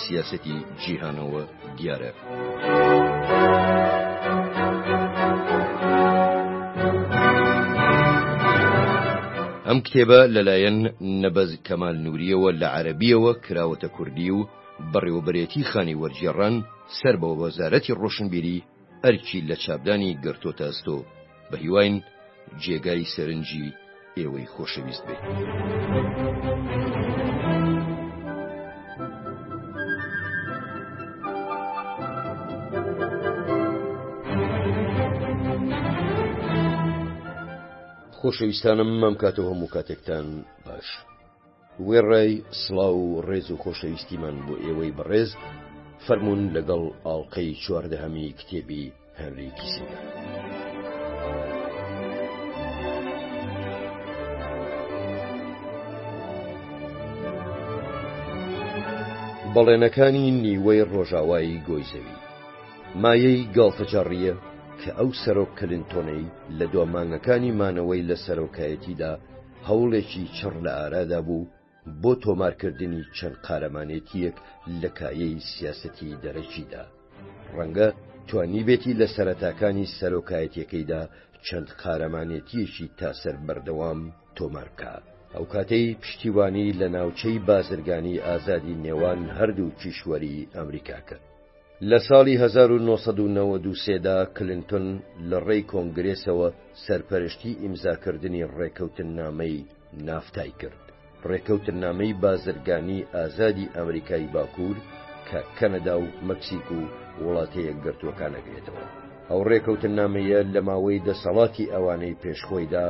سیاسەتی جیهانەوە دیارە. ئەم کتێبە لەلایەن نەبەز کەمال نووریەوە لە عەربیەوە کراوەتە کوردی و بەڕێوەبرێتی خانی وەرجێڕان سەر بە وەزارەتی ڕۆشنبیری ئەرکی لە چاپدانی گرتۆتە ئەستۆ بە هیواین جێگای سەرنجی ئێوەی خۆشەویست بێت. خۆشەویستانم مەم کاتەوە هەموو کاتێکتان باش. وێڕای سڵاو و ڕێز و خۆشەویستیمان بۆ ئێوەی بەڕێز، فەرموون لەگەڵ ئاڵقەی چواردەهەمی کتێبی هەنری کیسینگەر. بەڵێنەکانی نیوەی ڕۆژاوای گۆی زەوی مایەی گاڵتەجاڕییە کە ئەو سەرۆک کلنتۆنەی لە دوا مانگەکانی مانەوەی لە سەرۆکایەتیدا هەوڵێکی چڕ لە ئارادا بوو بۆ تۆمارکردنی چەند قارەمانێتییەک لە کایەی سیاسەتی دەرەکیدا. ڕەنگە توانیبێتی لە سەرەتاکانی سەرۆکایەتییەکەیدا چەند قارەمانێتییەکی تا سەر بەردەوام تۆمار بکا. ئەو کاتەی پشتیوانی لە ناوچەی بازرگانی ئازادی نێوان هەردوو کیشوەری ئەمریکا کرد. لە ساڵی هەزار و نۆ سەد و نەوەد و سێ دا کلنتن لە ڕێی کۆنگرێسەوە سەرپەرشتی ئیمزاکردنی ڕێکەوتننامەی نافتای کرد، ڕێکەوتننامەی بازرگانیی ئازادی ئەمریکای باکوور کە کەنەدا و مەکسیک و وڵاتە یەکگرتووەکان ئەگرێتەوە. ئەو ڕێکەوتننامەیە لە ماوەی دەسەڵاتی ئەوانەی پێش خۆیدا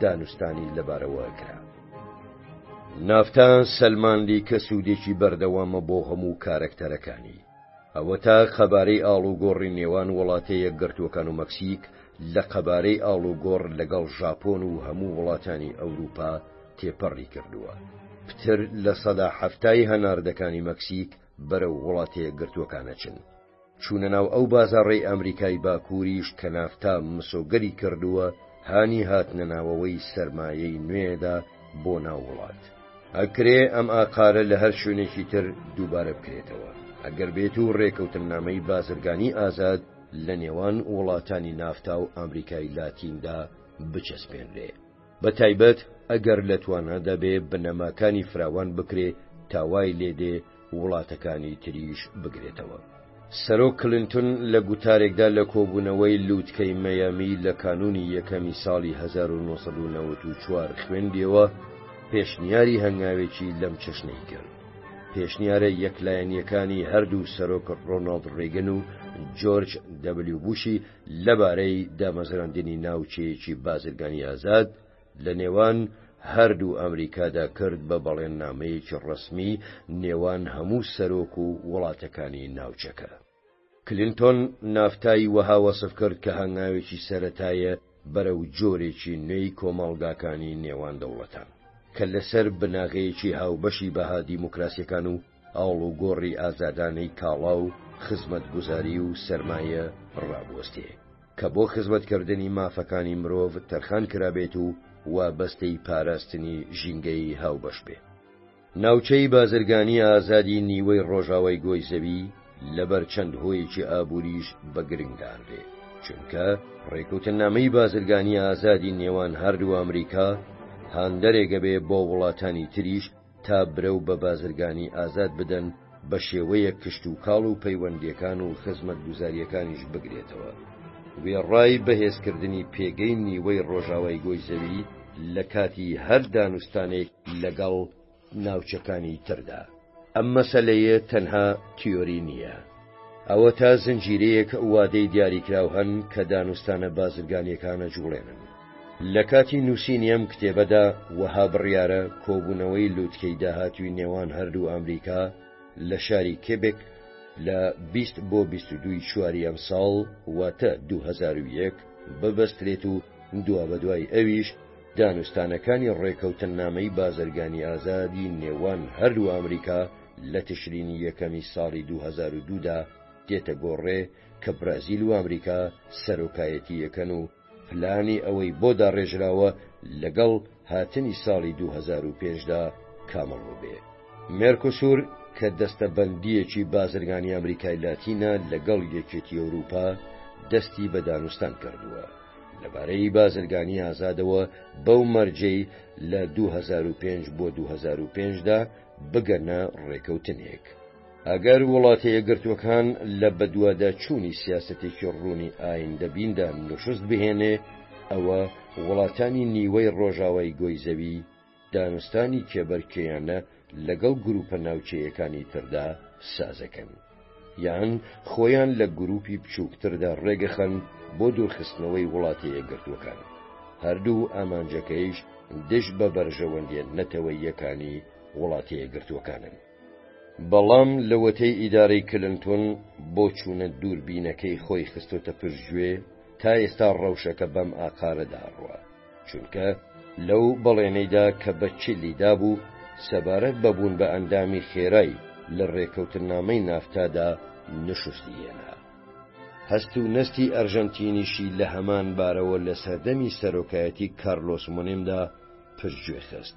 دانوستانی لەبارەوە ئەکرا. نافتا سەلماندی کە سوودێکی بەردەوامە بۆ هەموو کارەکتەرەکانی ئەوەتا قەبارەی ئاڵوگۆڕی نێوان وڵاتە یەکگرتووەکان و مەکسیک لە قەبارەی ئاڵوگۆڕ لەگەڵ ژاپۆن و هەموو وڵاتانی ئەوروپا تێپەڕی کردووە پتر لە سەدا حەفتای هەناردەکانی مەکسیک بەرەو وڵاتە یەکگرتووەکانەچن. چوونە ناو ئەو بازاڕەی ئامریکای باکووریش کە نافتا مسۆگەری کردووە، هانی هاتنە ناوەوەی سەرمایەی نوێدا بۆ ناو وڵات. ئەکرێ ئەم ئاقارە لە هەر شوێنێکی تر دووبارە بکرێتەوە، ئەگەر بێت و رێکەوتننامەی بازرگانی ئازاد لە نێوان وڵاتانی نافتا و ئامریکای لاتیندا بچەسپێنرێ. بە تایبەت ئەگەر لە توانادا بێ بنەماکانی فراوان بکرێ تا وای لێ دێ وڵاتەکانی تریش بگرێتەوە. سەرۆک کلنتن لە گوتارێکدا لە کۆبوونەوەی لووتکەی مەیامی لە کانوونی یەکەمی ساڵی هەزار و نۆ سەد و نەوەد و چوار خوێندیەوە، پێشنیاری هەنگاوێکی لەم چەشنەی کرد. پێشنیارە یەکلایەنییەکانی هەردوو سەرۆک ڕۆناڵد ڕیگن و جۆرج دەبلیو بووشی لەبارەی دامەزراندنی ناوچەیەکی بازرگانی ئازاد لە نێوان هەردوو ئەمریکادا کرد بە بەڵێننامەیەکی ڕەسمی نێوان هەموو سەرۆک و وڵاتەکانی ناوچەکە. کلینتۆن نافتای وەها وەسف کرد کە هەنگاوێکی سەرەتایە بەرەو جۆرێکی نوێی کۆمەڵگاکانی نێوان دەوڵەتان کە لەسەر بناغەیەکی هاوبەشی بەها دیموکراسیەکان و ئاڵوگۆڕی ئازادانەی کاڵا و خزمەتگوزاری و سەرمایە ڕابوەستێ کە بۆ خزمەتکردنی مافەکانی مرۆڤ تەرخان کرابێت و وابەستەی پاراستنی ژینگەیی هاوبەش بێ. ناوچەی بازرگانی ئازادی نیوەی ڕۆژاوای گۆی زەوی لەبەر چەند هۆیەکی ئابووریش بە گرنگ دانرێ، چونکە ڕێکەوتننامەی بازرگانی ئازادی نێوان هەردوو ئەمریکا هاندەرێگە بێ بۆ وڵاتانی تریش، تا برەو بە بازرگانی ئازاد بدەن بە شێوەیەک کشتوکاڵ و پەیوەندییەکان و خزمەتگوزارییەکانیش بگرێتەوە. وێڕای بەهێزکردنی پێگەی نیوەی ڕۆژاوای گۆی زەوی لە کاتی هەر دانوستانێک لەگەڵ ناوچەکانی تردا. ئەم مەسەلەیە تەنها تیۆری نییە، ئەوەتا زنجیرەیەک وادەی دیاریکراو هەن کە دانوستانە بازرگانییەکانە جوڵێنن. لە کاتی نووسینی ئەم کتێبەدا وەها بڕیارە کۆبوونەوەی لووتکەی داهاتووی نێوان هەردوو ئامریکا لە شاری کێبێک لە بیست بۆ بیست و دووی چواری ئەمساڵ واتە دوو هەزار و یەک ببەسترێت و دوابەدوای ئەویش دانوستانەکانی ڕێکەوتننامەی بازرگانی ئازادی نێوان هەردوو ئامریکا لە تشرینی یەکەمی ساڵی 2002دا دێتە گۆڕێ کە برازیل و ئامریکا سەرۆکایەتی یەکەن و پلانی ئەوەی بۆ داڕێژراوە لەگەڵ هاتنی ساڵی دوو هەزار و پێنج دا کامڵ ببێ. مێرکۆسور کە دەستەبەندییەکی بازرگانی ئەمریکای لاتینە لەگەڵ یەکێتی ئەورووپا دەستی بە دانوستان کردووە. لەبارەی بازرگانی ئازادەوە بەو مەرجەی لە دوو هەزار و پێنج بۆ دوو هەزار و پێنج دا بگەنە ڕێکەوتنێک. ئەگەر وڵاتە یەکگرتووەکان لە بەدواداچوونی سیاسەتێکی ڕوونی ئایندەبیندا نوشست بهێنێ ئەوە وڵاتانی نیوەی ڕۆژاوای گۆی زەوی دانوستانی کێبەرکێیانە لەگەڵ گروپە ناوچەیەکانی تردا سازەکەن یان خۆیان لە گروپی بچووکتردا ڕێگەخەن بۆ دوورخستنەوەی وڵاتە یەکگرتووەکان هەردوو ئامانجەکەیش دژ بە بەرژەوەندیە نەتەوەیەکانی وڵاتە یەکگرتووەکانن. بەڵام لەوەتەی ئیدارەی کلنتۆن بۆچوونە دووربینەکەی خۆی خستۆتە پشتگوێ تا ئێستا ڕەوشەکە بەم ئاقارەدا ڕوە چونکە لەو بەڵێنەیدا کە بە چلی دابوو سەبارەت بە بوون بە ئەندامی خێرای لە ڕێکەوتنامەی نافتادا نشستی هێنا هەست و نەستی ئەرژەنتینیشی لە هەمان بارەوە لە سەردەمی سەرۆکایەتی کارلۆس منیمدا پشتگوێ خست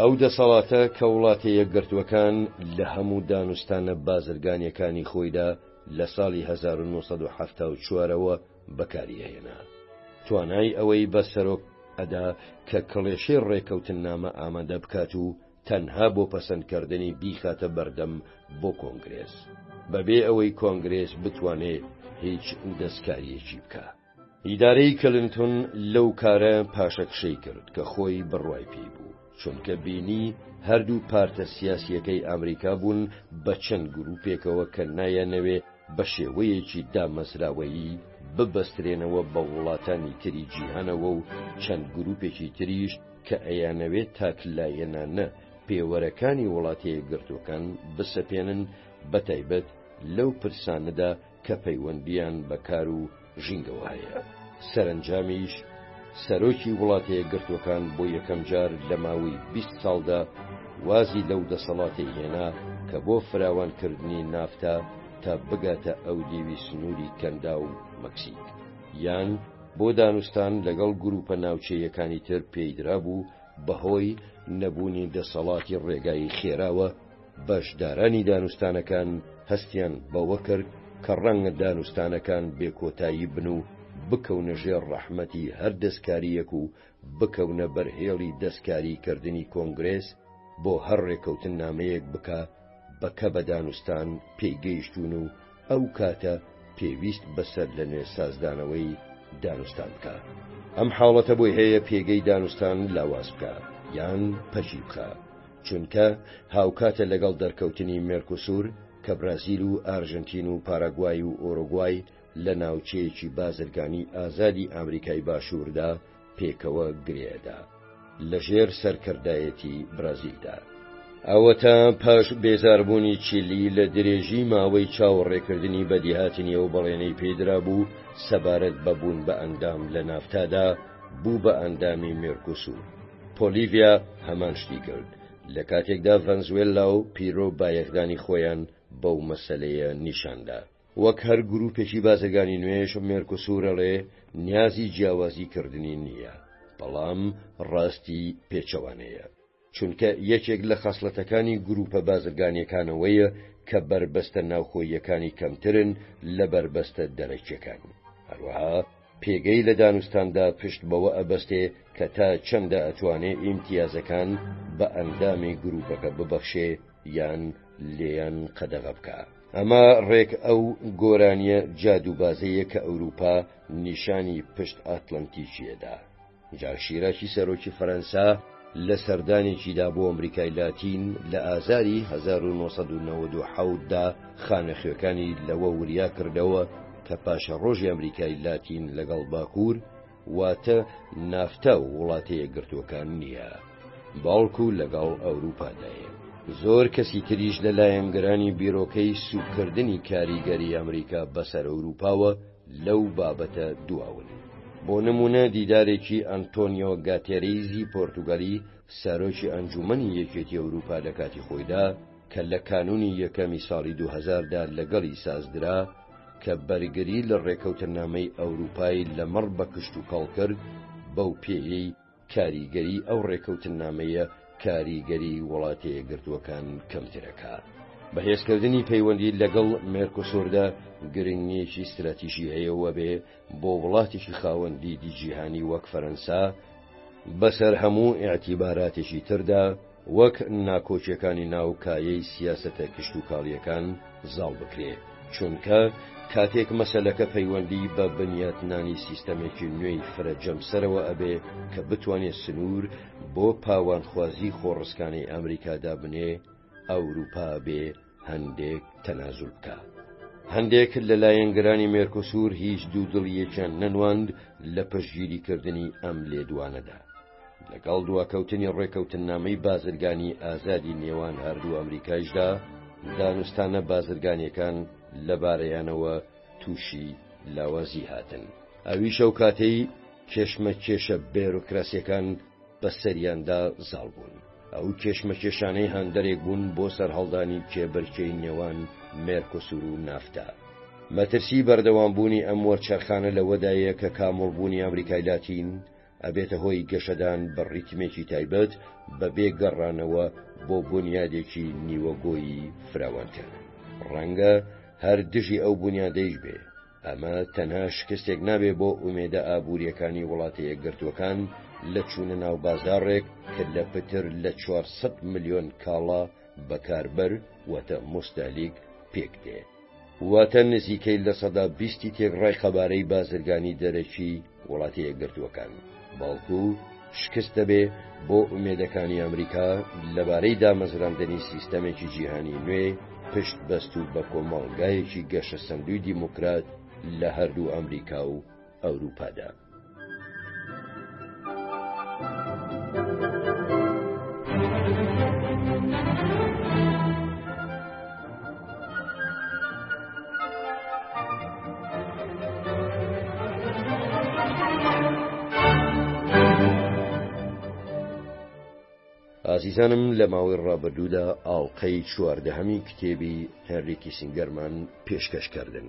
ئەو دەسەڵاتە کە وڵاتە یەکگرتووەکان لە هەموو دانوستانە بازرگانیەکانی خۆیدا لە ساڵی 1970ەوە بەکاری ئەهێنا توانای ئەوەی بە سەرۆک ئەدا کە کڵێشەی ڕێکەوتن نامە ئامادە بکات و تەنها بۆ پەسەندکردنی بیخاتە بەردەم بۆ کۆنگرێس بەبێ ئەوەی کۆنگرێس بتوانێ هیچ دەستکاریەکی بکە. ئیدارەی کلنتون لەو کارە پاشەکشەی کرد کە خۆی بڕوای پێی بوو چونکە بینی هەردوو پارتە سیاسیەکەی ئەمریکا بوون بە چەند گروپێکەوە کە نایەنەوێ بە شێوەیەکی دامەزراوەیی ببەسترێنەوە بە وڵاتانی تری جیهانەوە و چەند گروپێکی تریش کە ئەیانەوێت تاک لایەنانە پێوەرەکانی وڵاتە یەکگرتووەکان بسەپێنن بە تایبەت لەو پرسانەدا کە پەیوەندیان بە کار و ژینگەوە هەیە سەرەنجامیش سەرۆکی وڵاتەیەکگرتووەکان بۆ یەکەمجار لە ماوەی بیست ساڵدا وازی لەو دەسەڵاتەی هێنا کە بۆ فراوانکردنی نافتە تا بگاتە ئەو دیوی سنووری کەندا و مەکسیک یان بۆ دانوستان لەگەڵ گروپە ناوچەیەکانی تر پێیدرابوو بەهۆی نەبوونی دەسەڵاتی ڕێگایی خێراوە بەشدارانی دانوستانەکان هەستیان بەوە کرد کە ڕەنگە دانوستانەکان بێکۆتایی بن و بکەونە ژێر ڕەحمەتی هەر دەستکارییەک و بکەونە بەر هێڵی دەستکاریکردنی کۆنگرێس بۆ هەر ڕێکەوتننامەیەک بکا بەکە بە دانوستان پێی گەیشتوون و ئەو کاتە پێویست بە سەرلەنوێ سازدانەوەی دانوستان بکا. ئەم حاڵەتە بۆی هەیە پێگەی دانوستان لاواز بکا یان پەکی بخا. چونکە هاوکاتە لەگەڵ دەرکەوتنی مێرکوسور کە برازیل و ئارژەنتین و پاراگوای و ئۆرۆگوای لە ناوچەیەکی بازرگانی ئازادی ئامریکای باشووردا پێکەوە گرێئەدا لەژێر سەرکردایەتی برازیلدا. ئەوەتا پاش بێزاربوونی چیلی لە درێژی ماوەی چاوەڕێکردنی بەدیهاتنی ئەو بەڵێنەی پێی درابوو سەبارەت بە بوون بە ئەندام لە نافتادا، بوو بە ئەندامی مێرکوسور. بۆلیڤیا هەمان شتی کرد، لە کاتێکدا ڤەنزوێللا و پیرۆ بایەخدانی خۆیان بەو مەسەلەیە نیشان دا. وەک هەر گرووپێکی بازرگانی نوێش، مێرکوسور ئەڵێ نیازی جیاوازی کردنی نییە، بەڵام ڕاستی پێچەوانەیە، چونکە یەکێک لە خەسڵەتەکانی گرووپە بازرگانییەکانەوەیە کە بەربەستە ناوخۆییەکانی کەمترن لە بەربەستە دەرەکییەکان، هەروەها پێگەی لە دانوستاندا پشت بەوە ئەبەستێ کە تا چەندە ئەتوانێ ئیمتیازەکان بە ئەندامی گروپەکە ببەخشێ یان لێیان قەدەغە بکا. ئەمە ڕێک ئەو گۆرانیە جادوبازەیە کە ئەوروپا نیشانی پشت ئاتلەنتیکیەدا. جاک شیراکی سەرۆکی فەرەنسا لە سەردانێکیدا بۆ ئەمریکای لاتین لە ئازاری هەزار و نۆ سەد و نەوەد و حەوت دا خانەخوێکانی لەوە وریا کردەوە کە پاشەڕۆژی ئەمریکای لاتین لەگەڵ باکوور واتە نافتە و وڵاتە یەکگرتووەکان نییە باڵکو لەگەڵ ئەوروپادایە. زۆر کەسی تریش لە لایەنگرانی بیرۆکەی سوککردنی کاریگەری ئەمریکا بەسەر ئەوروپاوە لەو بابەتە دواون. بۆ نموونە دیدارێکی ئەنتۆنیۆ گاتێریزی پۆرتوگالی سەرۆکی ئەنجوومەنی یەکێتی ئەوروپا لە کاتی خۆیدا کە لە کانوونی یەکەمی ساڵی دوو هەزار دا لەگەڵی سازدرا کە بەرگری لە ڕێکەوتننامەی ئەوروپای لەمەڕ بە کشتوکاڵ کرد بەو پێیەی کاریگەری ئەو ڕێکەوتننامەیە کاریگەری وڵاتە یەکگرتووەکان کەمترەکا. بەهێزکردنی پەیوەندی لەگەڵ مێرکۆسۆردا گرنگیەکی ستراتیژی هەیە و ئەبێ بۆ وڵاتێکی خاوەن دیدی جیهانی وەک فەرەنسا بەسەر هەموو ئیعتیباراتێکی تردا، وەک ناکۆکیەکانی ناو کایەی سیاسەتە کشتوکاڵیەکان زاڵ بکرێ، چونکە کاتێک مەسەلەکە پەیوەندی بە بنیاتنانی سیستەمێکی نوێی فرە جەمسەرەوە ئەبێ کە بتوانێ سنور بۆ پاوانخوازی خۆڕسکانەی ئەمریکا دابنێ، ئەوروپا بێ هەندێک تەنازول بکە. هەندێک لە لایەنگرانی مێرکۆسوور هیچ دوو دڵیەکیان نەنواند لە پشگیریکردنی ئەم لێدوانەدا. لەگەڵ دواکەوتنی ڕێکەوتننامەی بازرگانی ئازادی نێوان هەردوو ئەمریکایشدا، دانوستانە بازرگانیەکان لەبارەیانەوە تووشی لاوازی هاتن. ئەویش ئەو کاتەی کێشمە کێشە بێرۆکراسیەکان، بەسەریاندا زاڵ بوون. ئەو کێشمەکێشانەی هاندەرێک بوون بۆ سەرهەڵدانی کێبەرکێی نێوان مێرکۆسور و نافتا. مەترسی بەردەوامبوونی ئەم وەرچەرخانە لەوەدایە کە کامۆڵبوونی ئامریکای لاتین ئەبێتە هۆی گەشەدان بە ڕیتمێکی تایبەت بەبێ گەڕانەوە بۆ بونیادێکی نیوەگۆیی فراوانتر. ڕەنگە هەر دژی ئەو بونیادەیش بێ. ئەمە تەنها شکستێک نابێ بۆ ئومێدە ئابووریەکانی وڵاتە یەکگرتووەکان لە چوونە ناو بازاڕێک کە لە پتر لە 400 ملیۆن کاڵا بەکاربەر وەتە مستەلیک پێک دێ واتە نزیکەی لە سەدا بیستی تێکڕای قەبارەی بازرگانی دەرەکی وڵاتی یەکگرتووەکان بەڵکو شکست دەبێ بۆ ئومێدەکانی ئەمریکا لەبارەی دامەزراندنی سیستەمێکی جیهانی نوێ پشت بەست و بە کۆمەڵگایەکی گەشە سندوی دیموکرات لە هەردوو ئەمریکا و ئەوروپادا. ئازیزانم لە ماوەی ڕابردوودا ئاڵلقەی چواردەهەمی کتێبی هەرێکی سنگەرمان پێشکەشکردن.